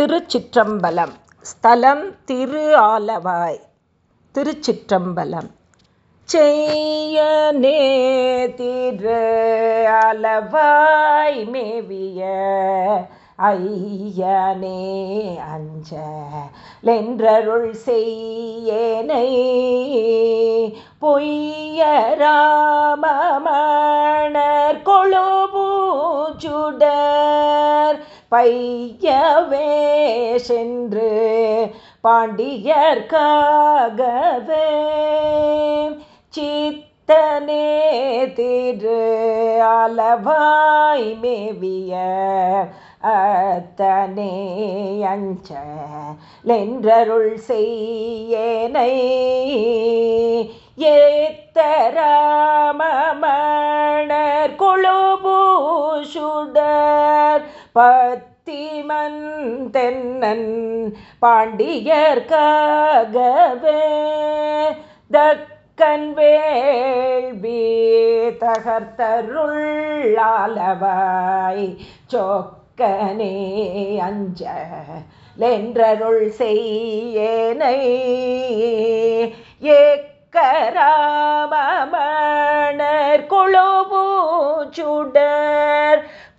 திருச்சிற்றம்பலம். ஸ்தலம் திரு ஆலவாய். திருச்சிற்றம்பலம். செய்யனே திரு அளவாய் மேவிய ஐயனே அஞ்ச. லென்றருள் செய்யனை பொய்யராமமணர் கொழுபூச்சுடர் பையவே சென்று பாண்டியர்காகவே சித்தனே திரு அளவாய் மேவிய அத்தனே அஞ்ச லென்றருள் செய்யனை ஏத்தரா சீமன் தென்னன் பாண்டியர்காகவே தக்கன் வேள்வி தகர்த்தருள்ளாலவாய் சொக்கனே அஞ்ச லென்றருள் செய்யேனை செய்யனை ஏக்கராமமணர்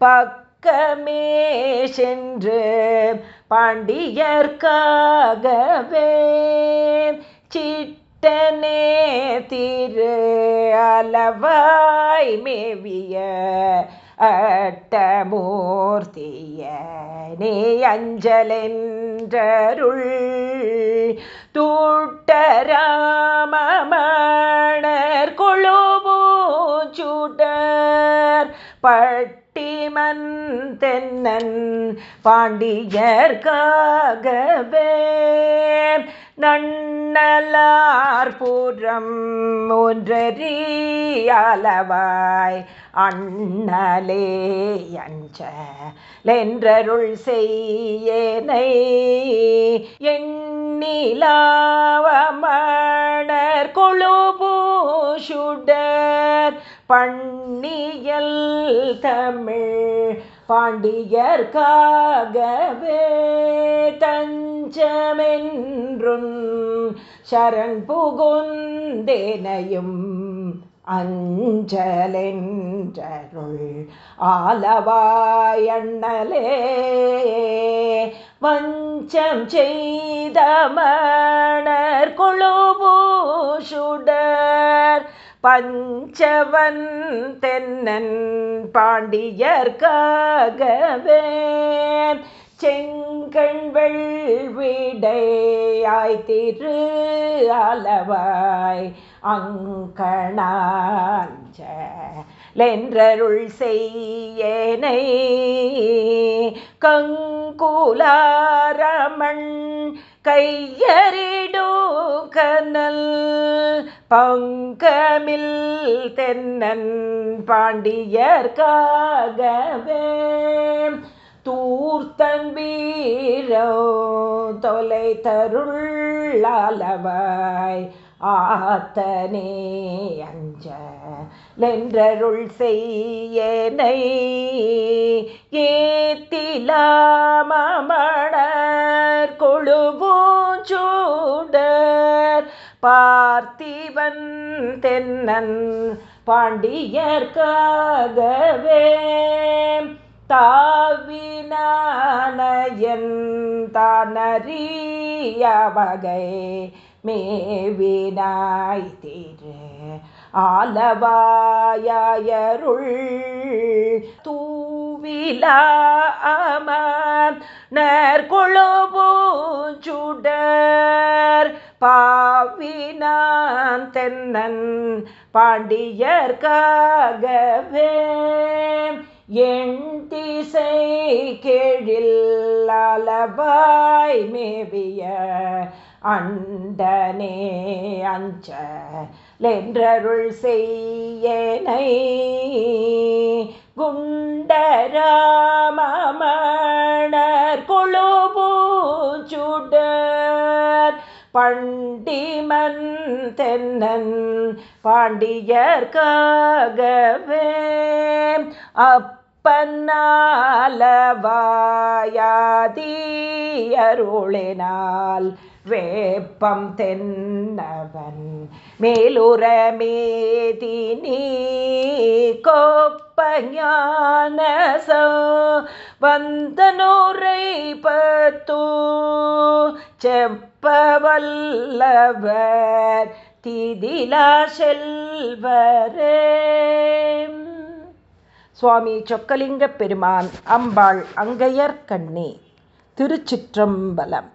பக் பக்கமே சென்று பாண்டியர்க்காகவே சிட்டனே திரு அளவாய் மேவிய அட்டமூர்த்திய நீ அஞ்சலென்றருள் தூட்டராமமணர் கொழுபூச்சுடர் பட்டிமன் தென்னன் பாண்டியர்காகவே நன்னலார் பூரம் ஒன்றறியாலவாய் அண்ணலே அஞ்ச லென்றருள் செய்யனை எண்ணிலாவமணர் கொழுபூஷுடர் பண்ணியல் தமிழ் பாண்டியர்காகவே தஞ்சமென்றும் சரண் புகுந்தேனையும் அஞ்சலென்றருள் ஆலவாயண்ணலே. வஞ்சம் செய்த மணர் கொழுபூஷுடர் பஞ்சவன் தென்னன் பாண்டியர்க்காகவே செங்கண் வெள்விடையாய் திரு அளவாய் அங்கணாஞ்ச லென்றருள் செய்யனை. கங்குலாரமண் கையறிடோ கனல் பங்கமில் தென்னன் பாண்டியர்காகவே தூர்த்தன் வீரோ தொலை தருள்ளாலவாய் ஆத்தனே அஞ்ச. லென்றருள் செய்யனை ஏத்திலாமணர் கொழுபூச்சூடர் பார்த்திவன் தென்னன் பாண்டியர்க்காகவே தாவினானயன் தானறிய வகை மேவினாய் தீரு. ஆலவாயருள் தூவிலா அமர் நற்கொழுபூச்சுடர் பாவினான் தென்னன் பாண்டியர்காகவே என் கேழில்லாலபாய் மேவிய அண்டனே அஞ்ச லென்றருள் செய்யனை. குண்டராமமணர் பண்டிமன் தென்னன் பாண்டியர்காகவே அப்பன்னாலவாயாதியருளினால் வேப்பம் தென்னவன் மேலுரமேதி நீ கோப்பஞானசோ வந்தனூரை பத்தூ செப்பவல்லவர் திதிலா செல்வரே. சுவாமி சொக்கலிங்க பெருமான் அம்பாள் அங்கையர் கண்ணி திருச்சிற்றம்பலம்.